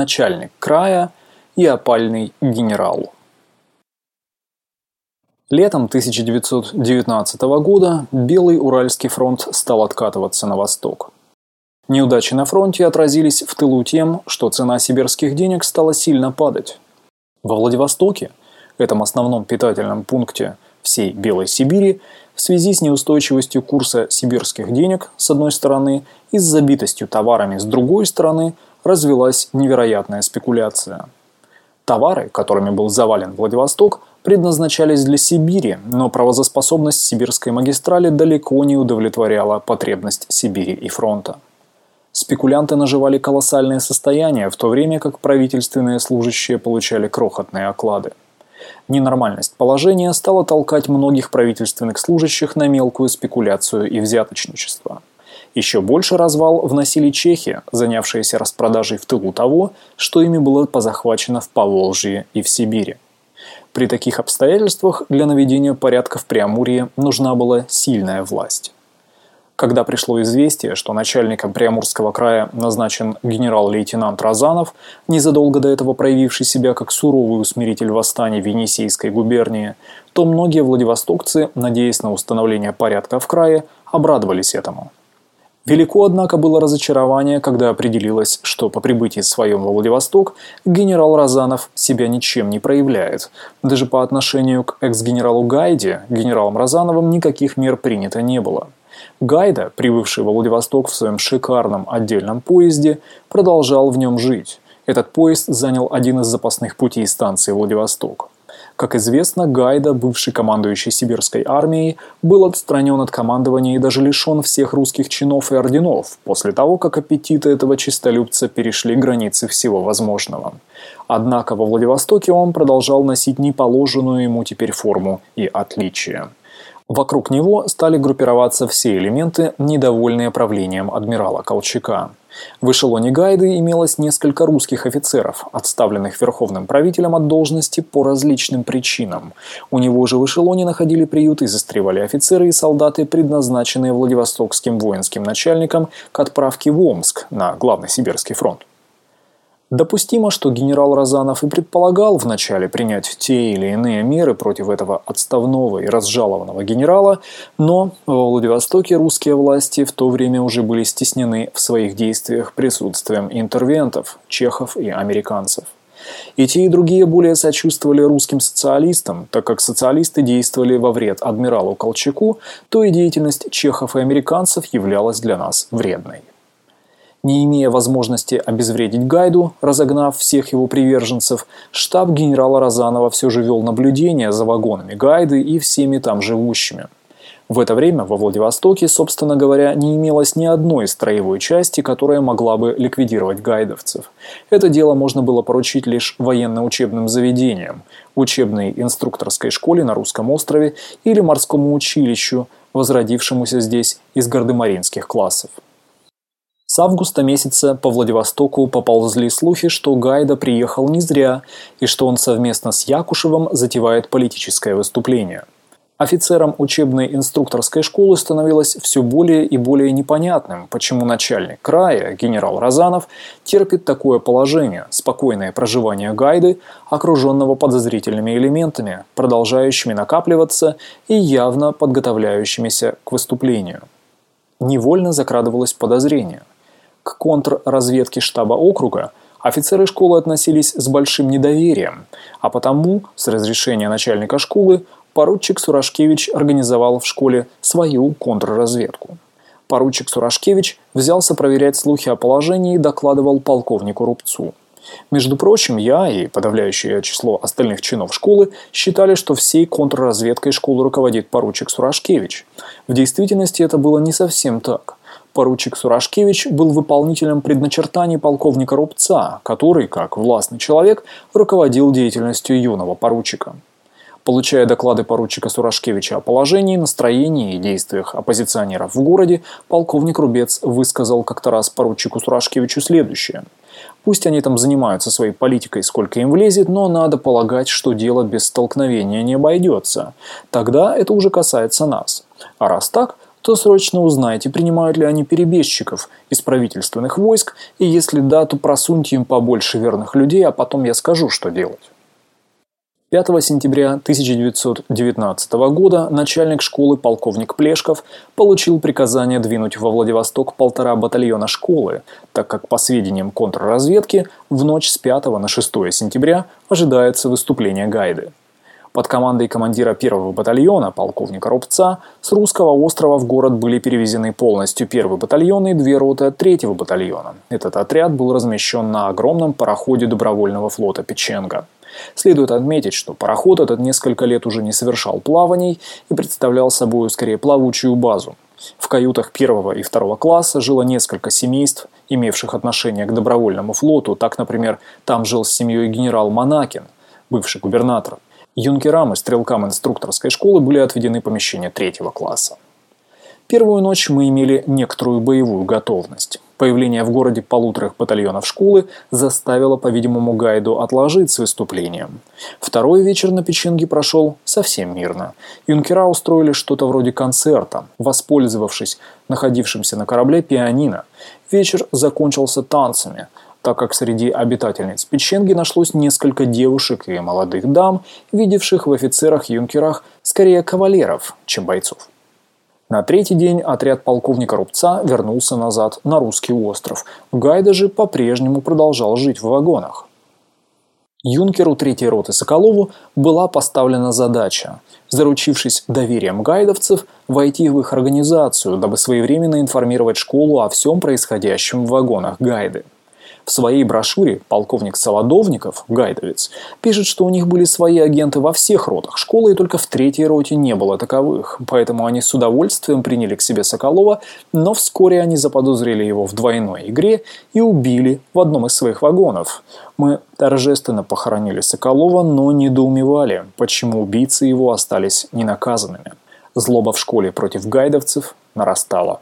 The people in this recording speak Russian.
начальник края и опальный генерал. Летом 1919 года Белый Уральский фронт стал откатываться на восток. Неудачи на фронте отразились в тылу тем, что цена сибирских денег стала сильно падать. Во Владивостоке, этом основном питательном пункте всей Белой Сибири, в связи с неустойчивостью курса сибирских денег с одной стороны и с забитостью товарами с другой стороны, развелась невероятная спекуляция. Товары, которыми был завален Владивосток, предназначались для Сибири, но правозаспособность сибирской магистрали далеко не удовлетворяла потребность Сибири и фронта. Спекулянты наживали колоссальные состояния, в то время как правительственные служащие получали крохотные оклады. Ненормальность положения стала толкать многих правительственных служащих на мелкую спекуляцию и взяточничество. Еще больше развал вносили чехи, занявшиеся распродажей в тылу того, что ими было позахвачено в Поволжье и в Сибири. При таких обстоятельствах для наведения порядка в Преамурье нужна была сильная власть. Когда пришло известие, что начальником Приамурского края назначен генерал-лейтенант Розанов, незадолго до этого проявивший себя как суровый усмиритель восстаний в Енисейской губернии, то многие владивостокцы, надеясь на установление порядка в крае, обрадовались этому. Велико, однако, было разочарование, когда определилось, что по прибытии своем во Владивосток генерал Розанов себя ничем не проявляет. Даже по отношению к экс-генералу Гайде генералом Розановым никаких мер принято не было. Гайда, прибывший во Владивосток в своем шикарном отдельном поезде, продолжал в нем жить. Этот поезд занял один из запасных путей станции Владивосток. Как известно, Гайда, бывший командующий сибирской армией, был отстранен от командования и даже лишен всех русских чинов и орденов, после того, как аппетиты этого чистолюбца перешли границы всего возможного. Однако во Владивостоке он продолжал носить неположенную ему теперь форму и отличия. Вокруг него стали группироваться все элементы, недовольные правлением адмирала Колчака. В эшелоне Гайды имелось несколько русских офицеров, отставленных верховным правителем от должности по различным причинам. У него же в эшелоне находили приют и застревали офицеры и солдаты, предназначенные Владивостокским воинским начальником к отправке в Омск на главный сибирский фронт. Допустимо, что генерал Розанов и предполагал вначале принять те или иные меры против этого отставного и разжалованного генерала, но во Владивостоке русские власти в то время уже были стеснены в своих действиях присутствием интервентов, чехов и американцев. И те, и другие более сочувствовали русским социалистам, так как социалисты действовали во вред адмиралу Колчаку, то и деятельность чехов и американцев являлась для нас вредной. Не имея возможности обезвредить Гайду, разогнав всех его приверженцев, штаб генерала Розанова все же вел наблюдение за вагонами Гайды и всеми там живущими. В это время во Владивостоке, собственно говоря, не имелось ни одной строевой части, которая могла бы ликвидировать гайдовцев. Это дело можно было поручить лишь военно-учебным заведениям, учебной инструкторской школе на Русском острове или морскому училищу, возродившемуся здесь из гардемаринских классов. С августа месяца по Владивостоку поползли слухи, что Гайда приехал не зря и что он совместно с Якушевым затевает политическое выступление. Офицерам учебной инструкторской школы становилось все более и более непонятным, почему начальник края, генерал Розанов, терпит такое положение, спокойное проживание Гайды, окруженного подозрительными элементами, продолжающими накапливаться и явно подготовляющимися к выступлению. Невольно закрадывалось подозрение. К контрразведке штаба округа офицеры школы относились с большим недоверием, а потому, с разрешения начальника школы, поручик Сурашкевич организовал в школе свою контрразведку. Поручик Сурашкевич взялся проверять слухи о положении и докладывал полковнику Рубцу. Между прочим, я и подавляющее число остальных чинов школы считали, что всей контрразведкой школы руководит поручик Сурашкевич. В действительности это было не совсем так. Поручик Сурашкевич был выполнителем предначертаний полковника Рубца, который, как властный человек, руководил деятельностью юного поручика. Получая доклады поручика Сурашкевича о положении, настроении и действиях оппозиционеров в городе, полковник Рубец высказал как-то раз поручику Сурашкевичу следующее. Пусть они там занимаются своей политикой, сколько им влезет, но надо полагать, что дело без столкновения не обойдется. Тогда это уже касается нас. А раз так, то срочно узнайте, принимают ли они перебежчиков из правительственных войск, и если да, то просуньте им побольше верных людей, а потом я скажу, что делать. 5 сентября 1919 года начальник школы полковник Плешков получил приказание двинуть во Владивосток полтора батальона школы, так как, по сведениям контрразведки, в ночь с 5 на 6 сентября ожидается выступление Гайды. Под командой командира первого батальона, полковника Рубца, с русского острова в город были перевезены полностью первый батальон и две роты третьего батальона. Этот отряд был размещен на огромном пароходе добровольного флота «Печенга». Следует отметить, что пароход этот несколько лет уже не совершал плаваний и представлял собой скорее плавучую базу. В каютах первого и второго класса жило несколько семейств, имевших отношение к добровольному флоту. Так, например, там жил с семьей генерал Монакин, бывший губернатор. Юнкерам и стрелкам инструкторской школы были отведены помещения третьего класса. Первую ночь мы имели некоторую боевую готовность. Появление в городе полуторах батальонов школы заставило, по-видимому, Гайду отложить с выступлением. Второй вечер на Печенге прошел совсем мирно. Юнкера устроили что-то вроде концерта, воспользовавшись находившимся на корабле пианино. Вечер закончился танцами, так как среди обитательниц Печенги нашлось несколько девушек и молодых дам, видевших в офицерах-юнкерах скорее кавалеров, чем бойцов. На третий день отряд полковника Рубца вернулся назад на русский остров. Гайда же по-прежнему продолжал жить в вагонах. Юнкеру третьей роты Соколову была поставлена задача, заручившись доверием гайдовцев, войти в их организацию, дабы своевременно информировать школу о всем происходящем в вагонах гайды. В своей брошюре полковник Солодовников, гайдовец, пишет, что у них были свои агенты во всех ротах школы, и только в третьей роте не было таковых. Поэтому они с удовольствием приняли к себе Соколова, но вскоре они заподозрили его в двойной игре и убили в одном из своих вагонов. Мы торжественно похоронили Соколова, но недоумевали, почему убийцы его остались ненаказанными. Злоба в школе против гайдовцев нарастала.